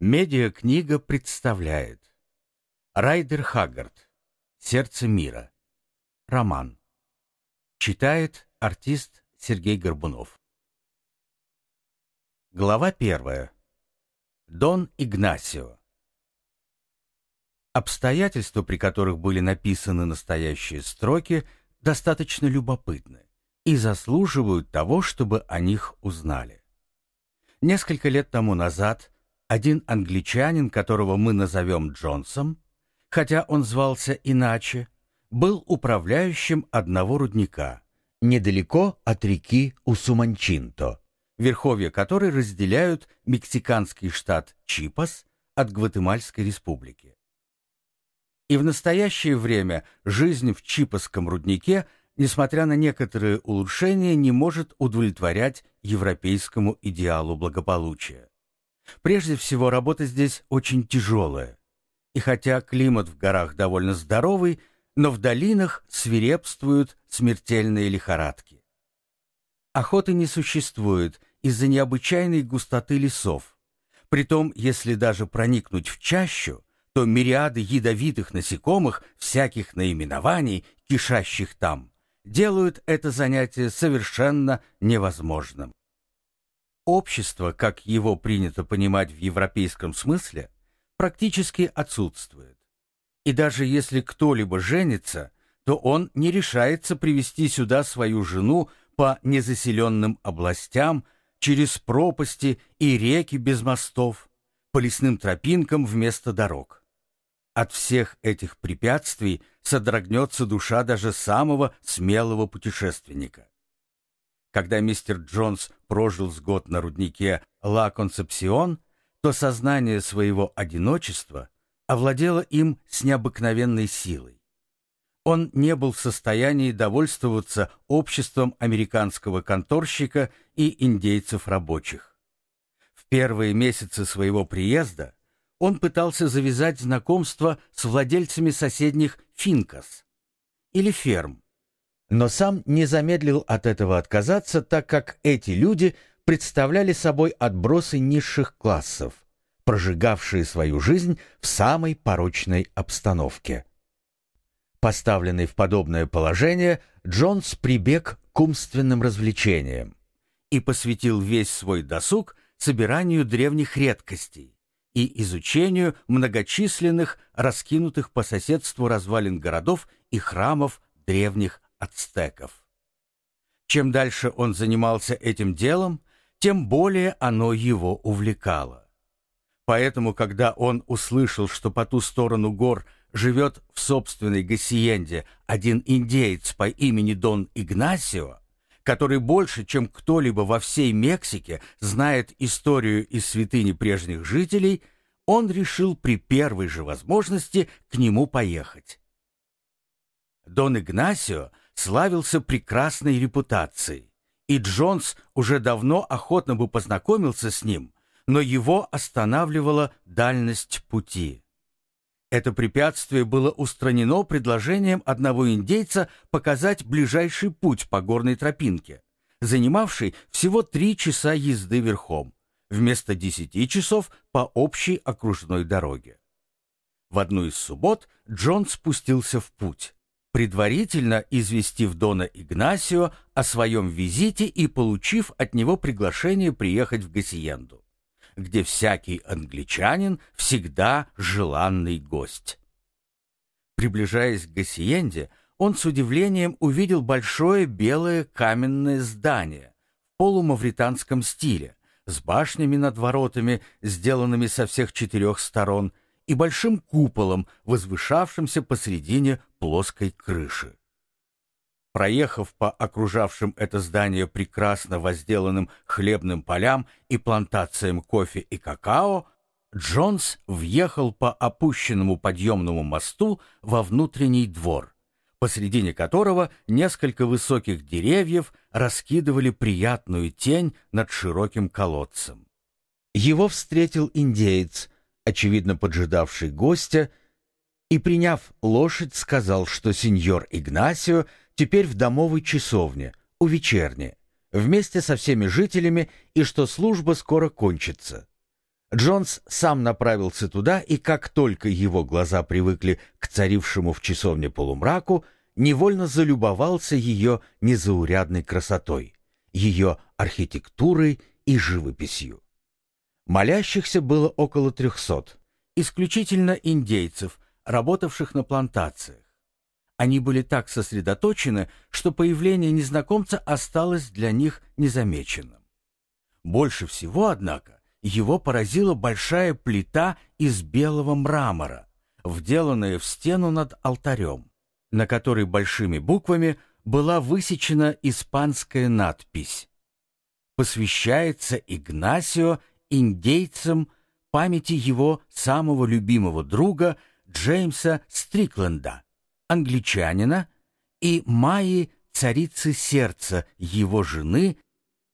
Медиакнига представляет Райдер Хаггард «Сердце мира» Роман. Читает артист Сергей Горбунов. Глава первая. Дон Игнасио. Обстоятельства, при которых были написаны настоящие строки, достаточно любопытны и заслуживают того, чтобы о них узнали. Несколько лет тому назад один англичанин, которого мы назовем Джонсом, хотя он звался иначе, был управляющим одного рудника, недалеко от реки Усуманчинто, верховья которой разделяют мексиканский штат Чипас от Гватемальской республики. И в настоящее время жизнь в Чипасском руднике, несмотря на некоторые улучшения, не может удовлетворять европейскому идеалу благополучия. Прежде всего, работа здесь очень тяжелая. И хотя климат в горах довольно здоровый, но в долинах свирепствуют смертельные лихорадки. Охоты не существует из-за необычайной густоты лесов. Притом, если даже проникнуть в чащу, то мириады ядовитых насекомых всяких наименований, кишащих там, делают это занятие совершенно невозможным. Общество, как его принято понимать в европейском смысле, практически отсутствует. И даже если кто-либо женится, то он не решается привести сюда свою жену по незаселенным областям, через пропасти и реки без мостов, по лесным тропинкам вместо дорог. От всех этих препятствий содрогнется душа даже самого смелого путешественника. Когда мистер Джонс прожил с год на руднике Ла Концепсион, то сознание своего одиночества овладело им с необыкновенной силой. Он не был в состоянии довольствоваться обществом американского конторщика и индейцев рабочих. В первые месяцы своего приезда он пытался завязать знакомство с владельцами соседних финкас или ферм, но сам не замедлил от этого отказаться, так как эти люди представляли собой отбросы низших классов, прожигавшие свою жизнь в самой порочной обстановке. Поставленный в подобное положение, Джонс прибег к умственным развлечениям и посвятил весь свой досуг собиранию древних редкостей, и изучению многочисленных, раскинутых по соседству развалин городов и храмов древних ацтеков. Чем дальше он занимался этим делом, тем более оно его увлекало. Поэтому, когда он услышал, что по ту сторону гор живет в собственной Гассиенде один индеец по имени Дон Игнасио, который больше, чем кто-либо во всей Мексике знает историю из святыни прежних жителей, он решил при первой же возможности к нему поехать. Дон Игнасио славился прекрасной репутацией, и Джонс уже давно охотно бы познакомился с ним, но его останавливала дальность пути. Это препятствие было устранено предложением одного индейца показать ближайший путь по горной тропинке, занимавший всего три часа езды верхом, вместо десяти часов по общей окружной дороге. В одну из суббот Джон спустился в путь, предварительно известив Дона Игнасио о своем визите и получив от него приглашение приехать в Гассиенду где всякий англичанин всегда желанный гость. Приближаясь к Гассиенде, он с удивлением увидел большое белое каменное здание в полумавританском стиле, с башнями над воротами, сделанными со всех четырех сторон, и большим куполом, возвышавшимся посредине плоской крыши. Проехав по окружавшим это здание прекрасно возделанным хлебным полям и плантациям кофе и какао, Джонс въехал по опущенному подъемному мосту во внутренний двор, посредине которого несколько высоких деревьев раскидывали приятную тень над широким колодцем. Его встретил индеец, очевидно поджидавший гостя, и, приняв лошадь, сказал, что сеньор Игнасио — теперь в домовой часовне, у вечерни, вместе со всеми жителями, и что служба скоро кончится. Джонс сам направился туда, и как только его глаза привыкли к царившему в часовне полумраку, невольно залюбовался ее незаурядной красотой, ее архитектурой и живописью. Молящихся было около трехсот, исключительно индейцев, работавших на плантациях. Они были так сосредоточены, что появление незнакомца осталось для них незамеченным. Больше всего, однако, его поразила большая плита из белого мрамора, вделанная в стену над алтарем, на которой большими буквами была высечена испанская надпись «Посвящается Игнасио индейцам памяти его самого любимого друга Джеймса Стрикленда, англичанина, и Майи, царицы сердца его жены,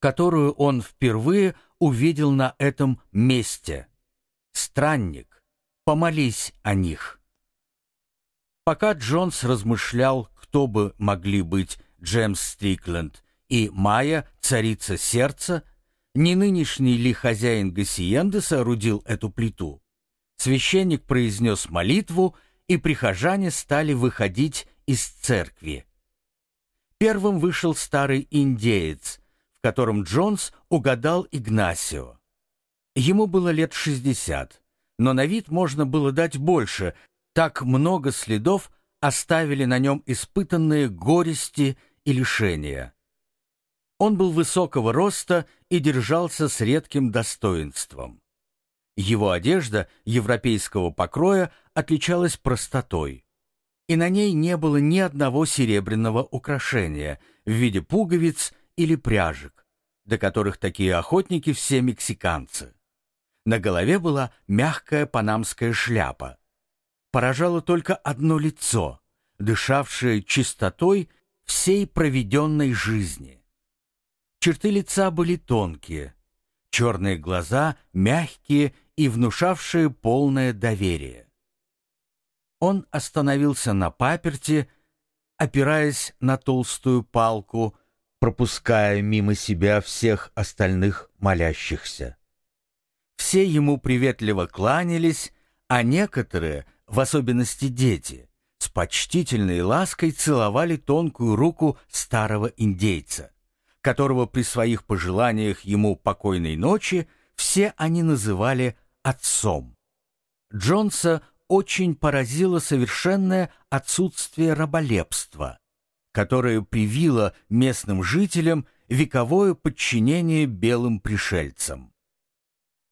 которую он впервые увидел на этом месте. Странник, помолись о них. Пока Джонс размышлял, кто бы могли быть Джеймс Стрикленд и Майя, царица сердца, не нынешний ли хозяин Гассиенды соорудил эту плиту, священник произнес молитву, и прихожане стали выходить из церкви. Первым вышел старый индеец, в котором Джонс угадал Игнасио. Ему было лет шестьдесят, но на вид можно было дать больше, так много следов оставили на нем испытанные горести и лишения. Он был высокого роста и держался с редким достоинством. Его одежда европейского покроя отличалась простотой, и на ней не было ни одного серебряного украшения в виде пуговиц или пряжек, до которых такие охотники все мексиканцы. На голове была мягкая панамская шляпа. Поражало только одно лицо, дышавшее чистотой всей проведенной жизни. Черты лица были тонкие, черные глаза мягкие и внушавшие полное доверие. Он остановился на паперти, опираясь на толстую палку, пропуская мимо себя всех остальных молящихся. Все ему приветливо кланялись, а некоторые, в особенности дети, с почтительной лаской целовали тонкую руку старого индейца, которого при своих пожеланиях ему покойной ночи все они называли отцом. Джонса очень поразило совершенное отсутствие раболепства, которое привило местным жителям вековое подчинение белым пришельцам.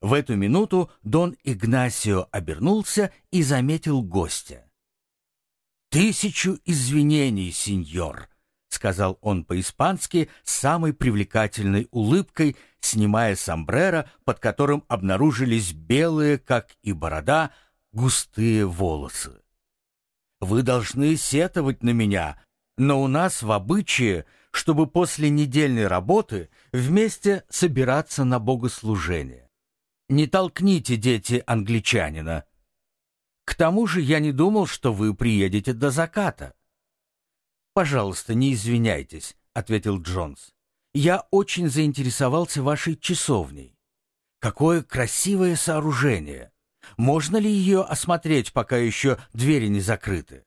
В эту минуту Дон Игнасио обернулся и заметил гостя. «Тысячу извинений, сеньор!» — сказал он по-испански с самой привлекательной улыбкой, снимая сомбреро, под которым обнаружились белые, как и борода, густые волосы. «Вы должны сетовать на меня, но у нас в обычае, чтобы после недельной работы вместе собираться на богослужение. Не толкните, дети, англичанина. К тому же я не думал, что вы приедете до заката. «Пожалуйста, не извиняйтесь», — ответил Джонс. «Я очень заинтересовался вашей часовней. Какое красивое сооружение! Можно ли ее осмотреть, пока еще двери не закрыты?»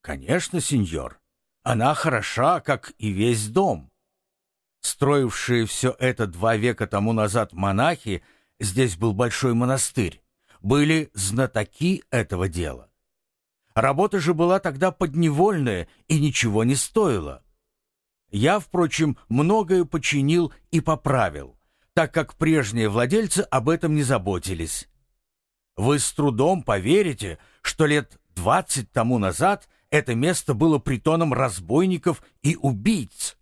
«Конечно, сеньор. Она хороша, как и весь дом. Строившие все это два века тому назад монахи, здесь был большой монастырь, были знатоки этого дела. Работа же была тогда подневольная и ничего не стоила. Я, впрочем, многое починил и поправил, так как прежние владельцы об этом не заботились. Вы с трудом поверите, что лет двадцать тому назад это место было притоном разбойников и убийц,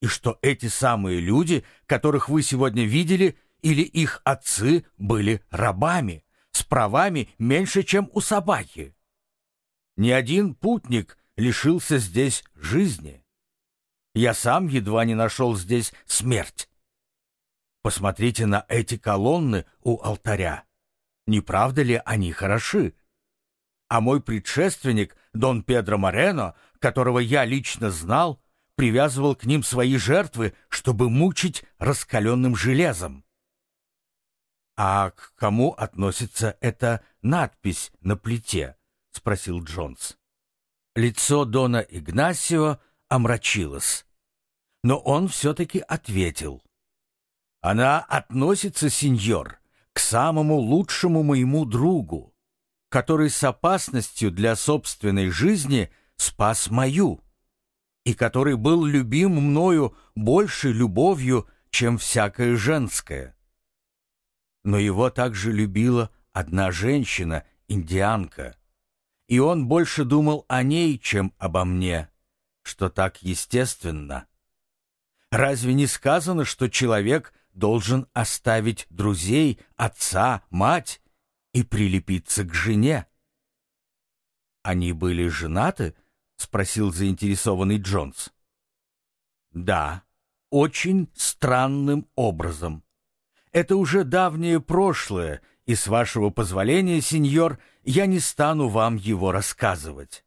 и что эти самые люди, которых вы сегодня видели, или их отцы были рабами, с правами меньше, чем у собаки. Ни один путник лишился здесь жизни. Я сам едва не нашел здесь смерть. Посмотрите на эти колонны у алтаря. Не правда ли они хороши? А мой предшественник, Дон Педро Морено, которого я лично знал, привязывал к ним свои жертвы, чтобы мучить раскаленным железом. «А к кому относится эта надпись на плите?» — спросил Джонс. Лицо Дона Игнасио омрачилось, но он все-таки ответил. «Она относится, сеньор, к самому лучшему моему другу, который с опасностью для собственной жизни спас мою, и который был любим мною больше любовью, чем всякое женское. Но его также любила одна женщина, индианка, и он больше думал о ней, чем обо мне, что так естественно. Разве не сказано, что человек должен оставить друзей, отца, мать и прилепиться к жене? Они были женаты? спросил заинтересованный Джонс. Да, очень странным образом. Это уже давнее прошлое, и с вашего позволения, сеньор, я не стану вам его рассказывать.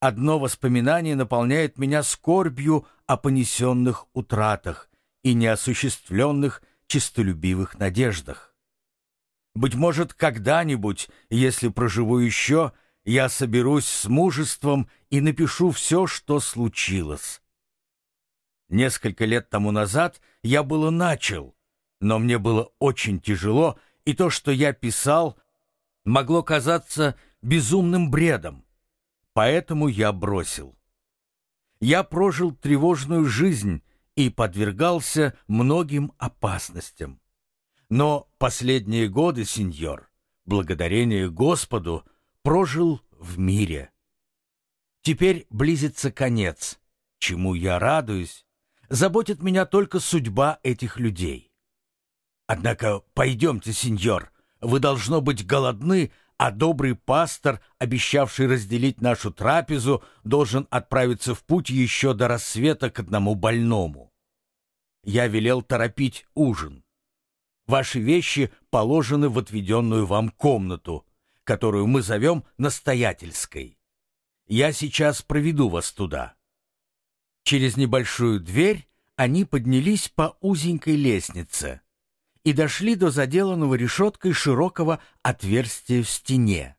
Одно воспоминание наполняет меня скорбью о понесенных утратах и неосуществленных честолюбивых надеждах. Быть может, когда-нибудь, если проживу еще, я соберусь с мужеством и напишу все, что случилось. Несколько лет тому назад я было начал, но мне было очень тяжело, и то, что я писал, могло казаться безумным бредом. Поэтому я бросил. Я прожил тревожную жизнь и подвергался многим опасностям. Но последние годы, сеньор, благодарение Господу, прожил в мире. Теперь близится конец, чему я радуюсь, заботит меня только судьба этих людей. Однако пойдемте, сеньор, вы должно быть голодны, а добрый пастор, обещавший разделить нашу трапезу, должен отправиться в путь еще до рассвета к одному больному. Я велел торопить ужин. Ваши вещи положены в отведенную вам комнату, которую мы зовем настоятельской. Я сейчас проведу вас туда. Через небольшую дверь они поднялись по узенькой лестнице и дошли до заделанного решеткой широкого отверстия в стене,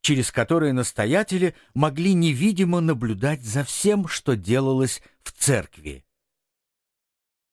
через которое настоятели могли невидимо наблюдать за всем, что делалось в церкви.